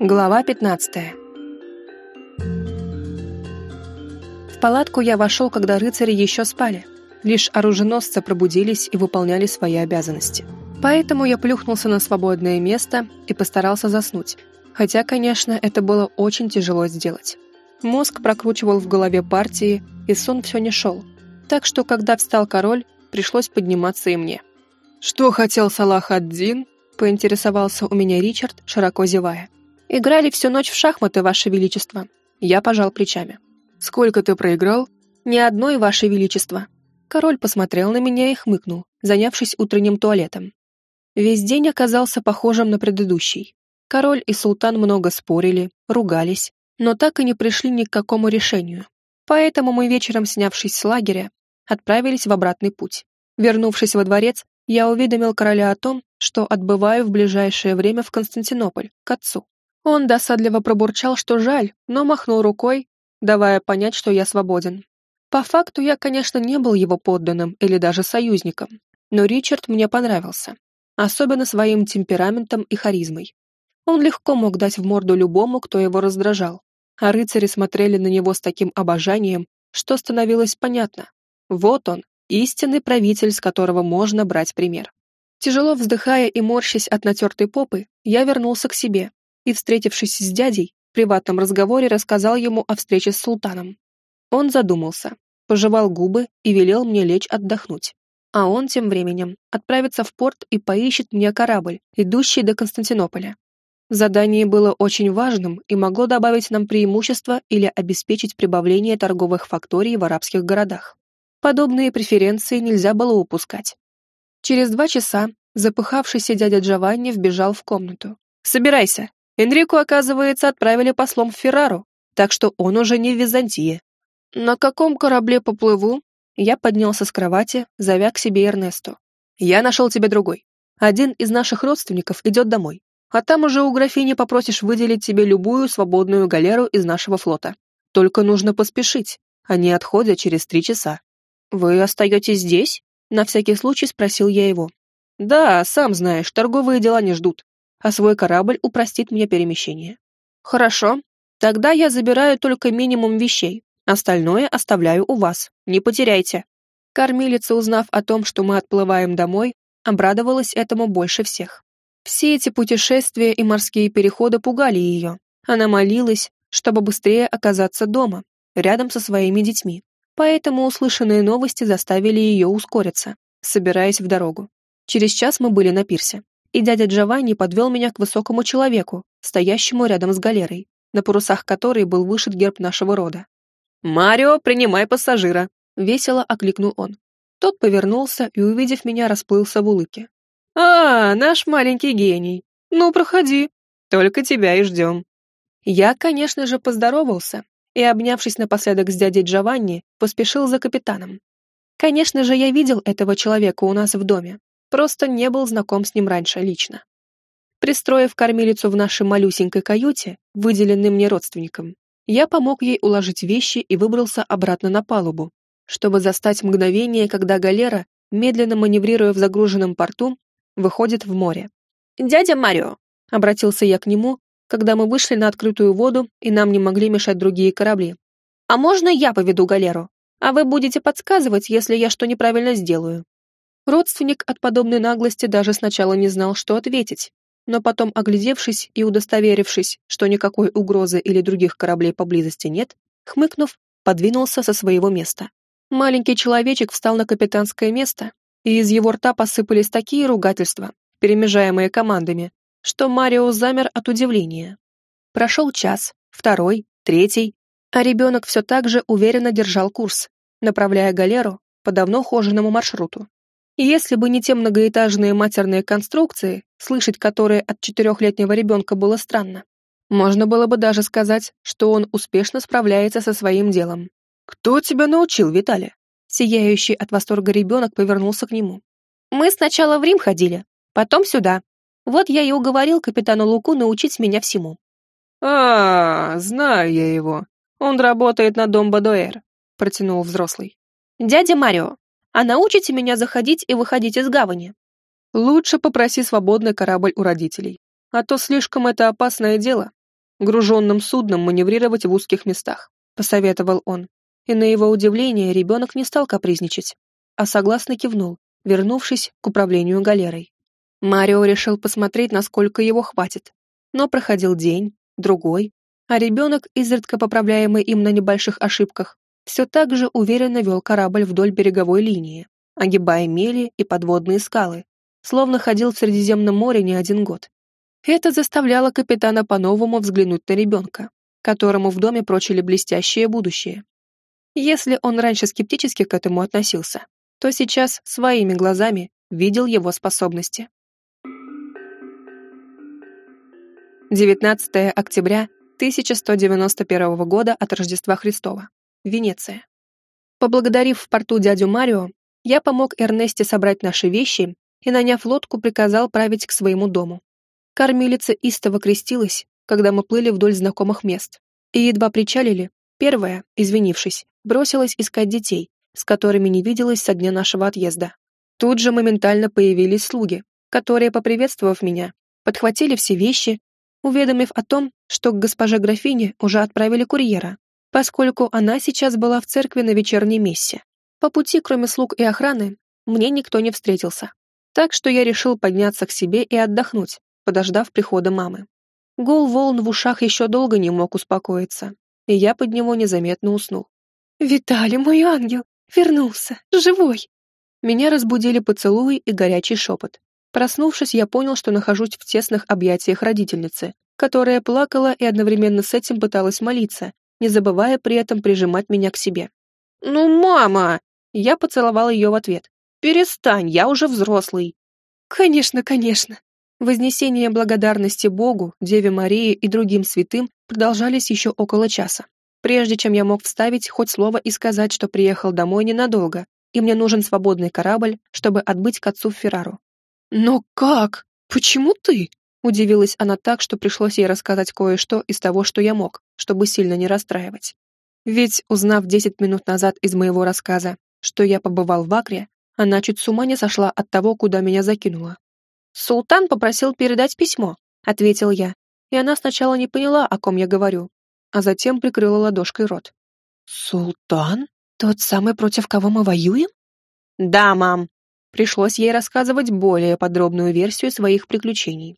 Глава 15 В палатку я вошел, когда рыцари еще спали. Лишь оруженосцы пробудились и выполняли свои обязанности. Поэтому я плюхнулся на свободное место и постарался заснуть. Хотя, конечно, это было очень тяжело сделать. Мозг прокручивал в голове партии, и сон все не шел. Так что, когда встал король, пришлось подниматься и мне. «Что хотел Салах ад-Дин?» — поинтересовался у меня Ричард, широко зевая. «Играли всю ночь в шахматы, Ваше Величество». Я пожал плечами. «Сколько ты проиграл?» «Ни одной, Ваше Величество». Король посмотрел на меня и хмыкнул, занявшись утренним туалетом. Весь день оказался похожим на предыдущий. Король и султан много спорили, ругались, но так и не пришли ни к какому решению. Поэтому мы вечером, снявшись с лагеря, отправились в обратный путь. Вернувшись во дворец, я уведомил короля о том, что отбываю в ближайшее время в Константинополь, к отцу. Он досадливо пробурчал, что жаль, но махнул рукой, давая понять, что я свободен. По факту я, конечно, не был его подданным или даже союзником, но Ричард мне понравился, особенно своим темпераментом и харизмой. Он легко мог дать в морду любому, кто его раздражал. А рыцари смотрели на него с таким обожанием, что становилось понятно. Вот он, истинный правитель, с которого можно брать пример. Тяжело вздыхая и морщась от натертой попы, я вернулся к себе и, встретившись с дядей, в приватном разговоре рассказал ему о встрече с султаном. Он задумался, пожевал губы и велел мне лечь отдохнуть. А он тем временем отправится в порт и поищет мне корабль, идущий до Константинополя. Задание было очень важным и могло добавить нам преимущество или обеспечить прибавление торговых факторий в арабских городах. Подобные преференции нельзя было упускать. Через два часа запыхавшийся дядя Джованни вбежал в комнату. «Собирайся! Энрику, оказывается, отправили послом в Феррару, так что он уже не в Византии». «На каком корабле поплыву?» Я поднялся с кровати, зовя к себе Эрнесту. «Я нашел тебе другой. Один из наших родственников идет домой а там уже у графини попросишь выделить тебе любую свободную галеру из нашего флота. Только нужно поспешить, они отходят через три часа». «Вы остаетесь здесь?» — на всякий случай спросил я его. «Да, сам знаешь, торговые дела не ждут, а свой корабль упростит мне перемещение». «Хорошо, тогда я забираю только минимум вещей, остальное оставляю у вас, не потеряйте». Кормилица, узнав о том, что мы отплываем домой, обрадовалась этому больше всех. Все эти путешествия и морские переходы пугали ее. Она молилась, чтобы быстрее оказаться дома, рядом со своими детьми. Поэтому услышанные новости заставили ее ускориться, собираясь в дорогу. Через час мы были на пирсе, и дядя Джованни подвел меня к высокому человеку, стоящему рядом с галерой, на парусах которой был вышит герб нашего рода. «Марио, принимай пассажира!» — весело окликнул он. Тот повернулся и, увидев меня, расплылся в улыбке. «А, наш маленький гений. Ну, проходи. Только тебя и ждем». Я, конечно же, поздоровался и, обнявшись напоследок с дядей Джованни, поспешил за капитаном. Конечно же, я видел этого человека у нас в доме, просто не был знаком с ним раньше лично. Пристроив кормилицу в нашей малюсенькой каюте, выделенной мне родственником, я помог ей уложить вещи и выбрался обратно на палубу, чтобы застать мгновение, когда галера, медленно маневрируя в загруженном порту, выходит в море. «Дядя Марио!» — обратился я к нему, когда мы вышли на открытую воду, и нам не могли мешать другие корабли. «А можно я поведу галеру? А вы будете подсказывать, если я что неправильно сделаю?» Родственник от подобной наглости даже сначала не знал, что ответить, но потом, оглядевшись и удостоверившись, что никакой угрозы или других кораблей поблизости нет, хмыкнув, подвинулся со своего места. Маленький человечек встал на капитанское место и из его рта посыпались такие ругательства, перемежаемые командами, что Марио замер от удивления. Прошел час, второй, третий, а ребенок все так же уверенно держал курс, направляя галеру по давно хоженому маршруту. И если бы не те многоэтажные матерные конструкции, слышать которые от четырехлетнего ребенка было странно, можно было бы даже сказать, что он успешно справляется со своим делом. «Кто тебя научил, Виталий?» Сияющий от восторга ребенок повернулся к нему. «Мы сначала в Рим ходили, потом сюда. Вот я и уговорил капитана Луку научить меня всему». «А, знаю я его. Он работает на дом Бадуэр», — протянул взрослый. «Дядя Марио, а научите меня заходить и выходить из гавани?» «Лучше попроси свободный корабль у родителей, а то слишком это опасное дело. груженным судном маневрировать в узких местах», — посоветовал он. И на его удивление ребенок не стал капризничать, а согласно кивнул, вернувшись к управлению галерой. Марио решил посмотреть, насколько его хватит. Но проходил день, другой, а ребенок, изредка поправляемый им на небольших ошибках, все так же уверенно вел корабль вдоль береговой линии, огибая мели и подводные скалы, словно ходил в Средиземном море не один год. Это заставляло капитана по-новому взглянуть на ребенка, которому в доме прочили блестящее будущее. Если он раньше скептически к этому относился, то сейчас своими глазами видел его способности. 19 октября 1191 года от Рождества Христова. Венеция. Поблагодарив в порту дядю Марио, я помог Эрнесте собрать наши вещи и, наняв лодку, приказал править к своему дому. Кормилица истово крестилась, когда мы плыли вдоль знакомых мест, и едва причалили, первая, извинившись, бросилась искать детей, с которыми не виделась со дня нашего отъезда. Тут же моментально появились слуги, которые, поприветствовав меня, подхватили все вещи уведомив о том, что к госпоже графине уже отправили курьера, поскольку она сейчас была в церкви на вечерней мессе. По пути, кроме слуг и охраны, мне никто не встретился. Так что я решил подняться к себе и отдохнуть, подождав прихода мамы. Гул волн в ушах еще долго не мог успокоиться, и я под него незаметно уснул. «Виталий, мой ангел, вернулся, живой!» Меня разбудили поцелуи и горячий шепот. Проснувшись, я понял, что нахожусь в тесных объятиях родительницы, которая плакала и одновременно с этим пыталась молиться, не забывая при этом прижимать меня к себе. «Ну, мама!» Я поцеловал ее в ответ. «Перестань, я уже взрослый». «Конечно, конечно». Вознесение благодарности Богу, Деве Марии и другим святым продолжались еще около часа, прежде чем я мог вставить хоть слово и сказать, что приехал домой ненадолго, и мне нужен свободный корабль, чтобы отбыть к отцу в Феррару. «Но как? Почему ты?» Удивилась она так, что пришлось ей рассказать кое-что из того, что я мог, чтобы сильно не расстраивать. Ведь, узнав десять минут назад из моего рассказа, что я побывал в Акре, она чуть с ума не сошла от того, куда меня закинула. «Султан попросил передать письмо», — ответил я, и она сначала не поняла, о ком я говорю, а затем прикрыла ладошкой рот. «Султан? Тот самый, против кого мы воюем?» «Да, мам», Пришлось ей рассказывать более подробную версию своих приключений.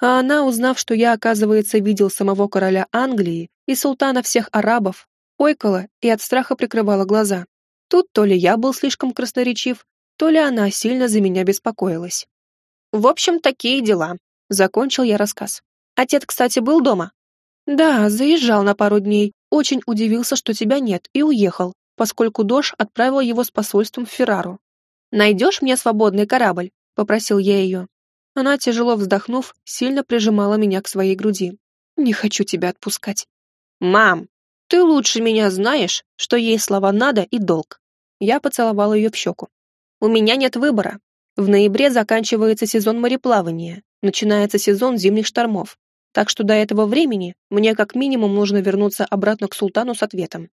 А она, узнав, что я, оказывается, видел самого короля Англии и султана всех арабов, ойкала и от страха прикрывала глаза. Тут то ли я был слишком красноречив, то ли она сильно за меня беспокоилась. «В общем, такие дела», — закончил я рассказ. «Отец, кстати, был дома?» «Да, заезжал на пару дней, очень удивился, что тебя нет, и уехал, поскольку Дош отправил его с посольством в Феррару. «Найдешь мне свободный корабль?» — попросил я ее. Она, тяжело вздохнув, сильно прижимала меня к своей груди. «Не хочу тебя отпускать». «Мам, ты лучше меня знаешь, что есть слова «надо» и «долг». Я поцеловал ее в щеку. «У меня нет выбора. В ноябре заканчивается сезон мореплавания, начинается сезон зимних штормов. Так что до этого времени мне как минимум нужно вернуться обратно к султану с ответом».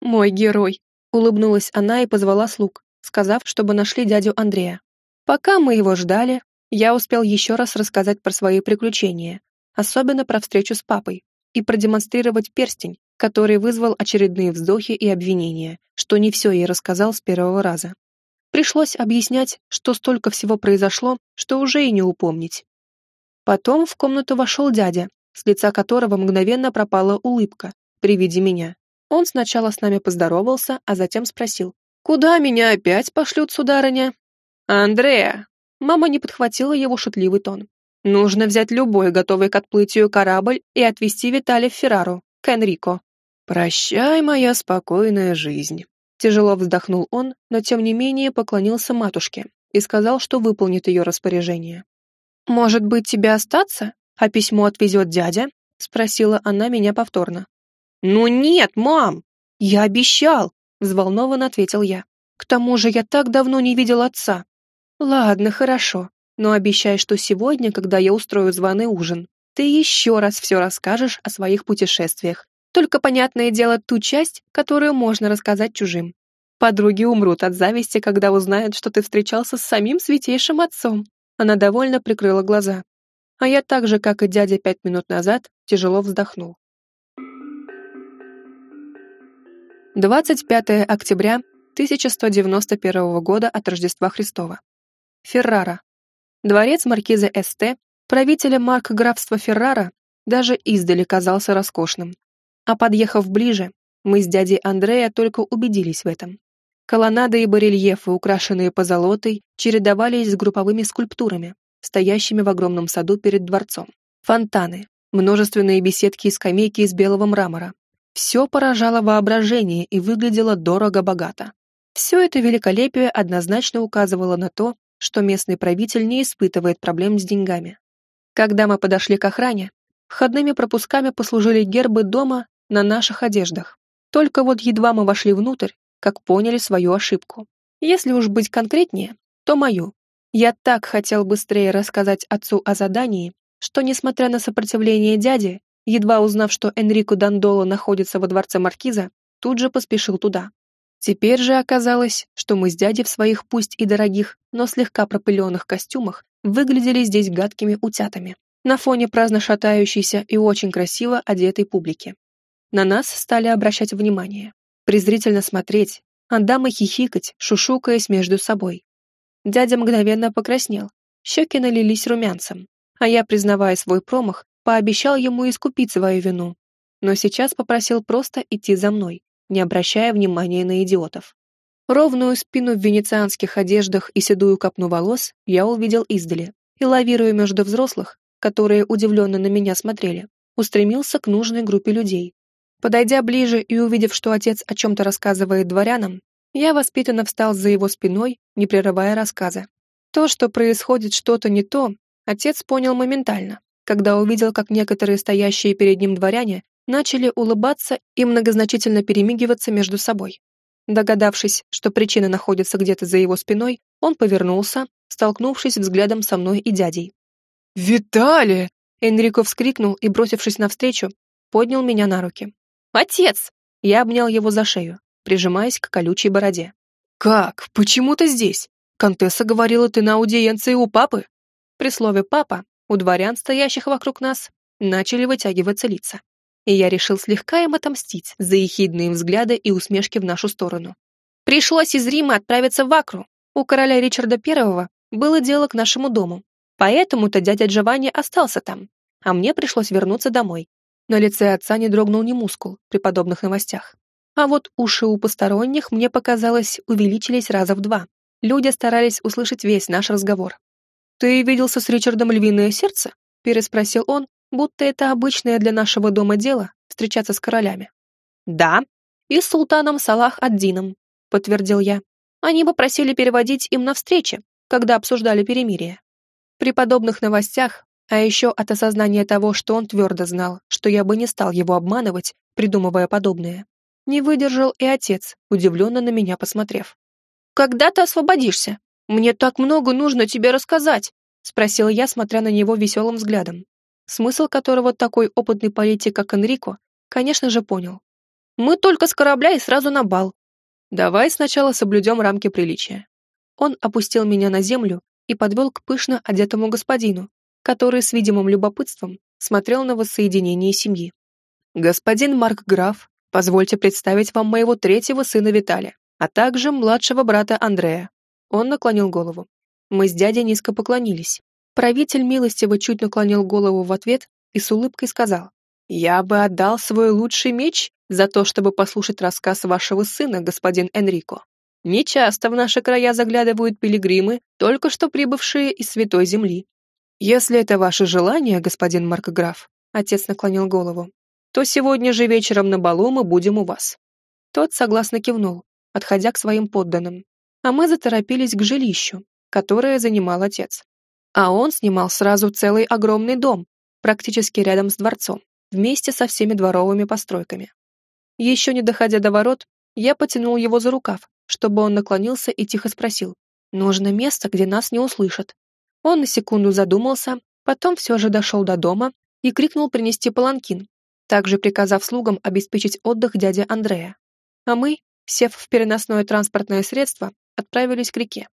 «Мой герой», — улыбнулась она и позвала слуг сказав, чтобы нашли дядю Андрея. Пока мы его ждали, я успел еще раз рассказать про свои приключения, особенно про встречу с папой, и продемонстрировать перстень, который вызвал очередные вздохи и обвинения, что не все ей рассказал с первого раза. Пришлось объяснять, что столько всего произошло, что уже и не упомнить. Потом в комнату вошел дядя, с лица которого мгновенно пропала улыбка при виде меня. Он сначала с нами поздоровался, а затем спросил, «Куда меня опять пошлют, сударыня?» «Андрея!» Мама не подхватила его шутливый тон. «Нужно взять любой готовый к отплытию корабль и отвезти Виталия в Феррару, к Энрико». «Прощай, моя спокойная жизнь». Тяжело вздохнул он, но тем не менее поклонился матушке и сказал, что выполнит ее распоряжение. «Может быть, тебе остаться, а письмо отвезет дядя?» — спросила она меня повторно. «Ну нет, мам! Я обещал! взволнованно ответил я. К тому же я так давно не видел отца. Ладно, хорошо, но обещай, что сегодня, когда я устрою званый ужин, ты еще раз все расскажешь о своих путешествиях. Только, понятное дело, ту часть, которую можно рассказать чужим. Подруги умрут от зависти, когда узнают, что ты встречался с самим святейшим отцом. Она довольно прикрыла глаза. а я так же, как и дядя пять минут назад, тяжело вздохнул. 25 октября 1191 года от Рождества Христова. Феррара. Дворец маркиза Ст, правителя марк-графства Феррара, даже издали казался роскошным. А подъехав ближе, мы с дядей Андрея только убедились в этом. Колоннады и барельефы, украшенные позолотой, чередовались с групповыми скульптурами, стоящими в огромном саду перед дворцом. Фонтаны, множественные беседки и скамейки из белого мрамора, все поражало воображение и выглядело дорого-богато. Все это великолепие однозначно указывало на то, что местный правитель не испытывает проблем с деньгами. Когда мы подошли к охране, входными пропусками послужили гербы дома на наших одеждах. Только вот едва мы вошли внутрь, как поняли свою ошибку. Если уж быть конкретнее, то мою. Я так хотел быстрее рассказать отцу о задании, что, несмотря на сопротивление дяди, едва узнав, что Энрико Дандоло находится во дворце Маркиза, тут же поспешил туда. Теперь же оказалось, что мы с дядей в своих пусть и дорогих, но слегка пропыленных костюмах выглядели здесь гадкими утятами на фоне праздно шатающейся и очень красиво одетой публики. На нас стали обращать внимание, презрительно смотреть, а дамы хихикать, шушукаясь между собой. Дядя мгновенно покраснел, щеки налились румянцем, а я, признавая свой промах, пообещал ему искупить свою вину, но сейчас попросил просто идти за мной, не обращая внимания на идиотов. Ровную спину в венецианских одеждах и седую копну волос я увидел издали, и, лавируя между взрослых, которые удивленно на меня смотрели, устремился к нужной группе людей. Подойдя ближе и увидев, что отец о чем-то рассказывает дворянам, я воспитанно встал за его спиной, не прерывая рассказа. То, что происходит что-то не то, отец понял моментально, когда увидел, как некоторые стоящие перед ним дворяне начали улыбаться и многозначительно перемигиваться между собой. Догадавшись, что причина находится где-то за его спиной, он повернулся, столкнувшись взглядом со мной и дядей. «Виталий!» Энрико вскрикнул и, бросившись навстречу, поднял меня на руки. «Отец!» Я обнял его за шею, прижимаясь к колючей бороде. «Как? Почему ты здесь? Контесса говорила, ты на аудиенции у папы?» При слове «папа» у дворян, стоящих вокруг нас, начали вытягиваться лица. И я решил слегка им отомстить за ехидные взгляды и усмешки в нашу сторону. Пришлось из Рима отправиться в Акру. У короля Ричарда I было дело к нашему дому. Поэтому-то дядя Джованни остался там, а мне пришлось вернуться домой. На лице отца не дрогнул ни мускул при подобных новостях. А вот уши у посторонних, мне показалось, увеличились раза в два. Люди старались услышать весь наш разговор. «Ты виделся с Ричардом Львиное Сердце?» — переспросил он, будто это обычное для нашего дома дело — встречаться с королями. «Да, и с султаном Салах ад-Дином», — подтвердил я. «Они попросили переводить им на встречи, когда обсуждали перемирие». При подобных новостях, а еще от осознания того, что он твердо знал, что я бы не стал его обманывать, придумывая подобное, не выдержал и отец, удивленно на меня посмотрев. «Когда ты освободишься?» «Мне так много нужно тебе рассказать», — спросил я, смотря на него веселым взглядом, смысл которого такой опытный политик, как Энрико, конечно же, понял. «Мы только с корабля и сразу на бал». «Давай сначала соблюдем рамки приличия». Он опустил меня на землю и подвел к пышно одетому господину, который с видимым любопытством смотрел на воссоединение семьи. «Господин Марк Граф, позвольте представить вам моего третьего сына Виталия, а также младшего брата Андрея. Он наклонил голову. Мы с дядей низко поклонились. Правитель милостиво чуть наклонил голову в ответ и с улыбкой сказал, «Я бы отдал свой лучший меч за то, чтобы послушать рассказ вашего сына, господин Энрико. Нечасто в наши края заглядывают пилигримы, только что прибывшие из Святой Земли. Если это ваше желание, господин Маркграф, отец наклонил голову, то сегодня же вечером на балу мы будем у вас». Тот согласно кивнул, отходя к своим подданным а мы заторопились к жилищу, которое занимал отец. А он снимал сразу целый огромный дом, практически рядом с дворцом, вместе со всеми дворовыми постройками. Еще не доходя до ворот, я потянул его за рукав, чтобы он наклонился и тихо спросил. «Нужно место, где нас не услышат». Он на секунду задумался, потом все же дошел до дома и крикнул принести паланкин, также приказав слугам обеспечить отдых дяде Андрея. А мы, сев в переносное транспортное средство, отправились к реке.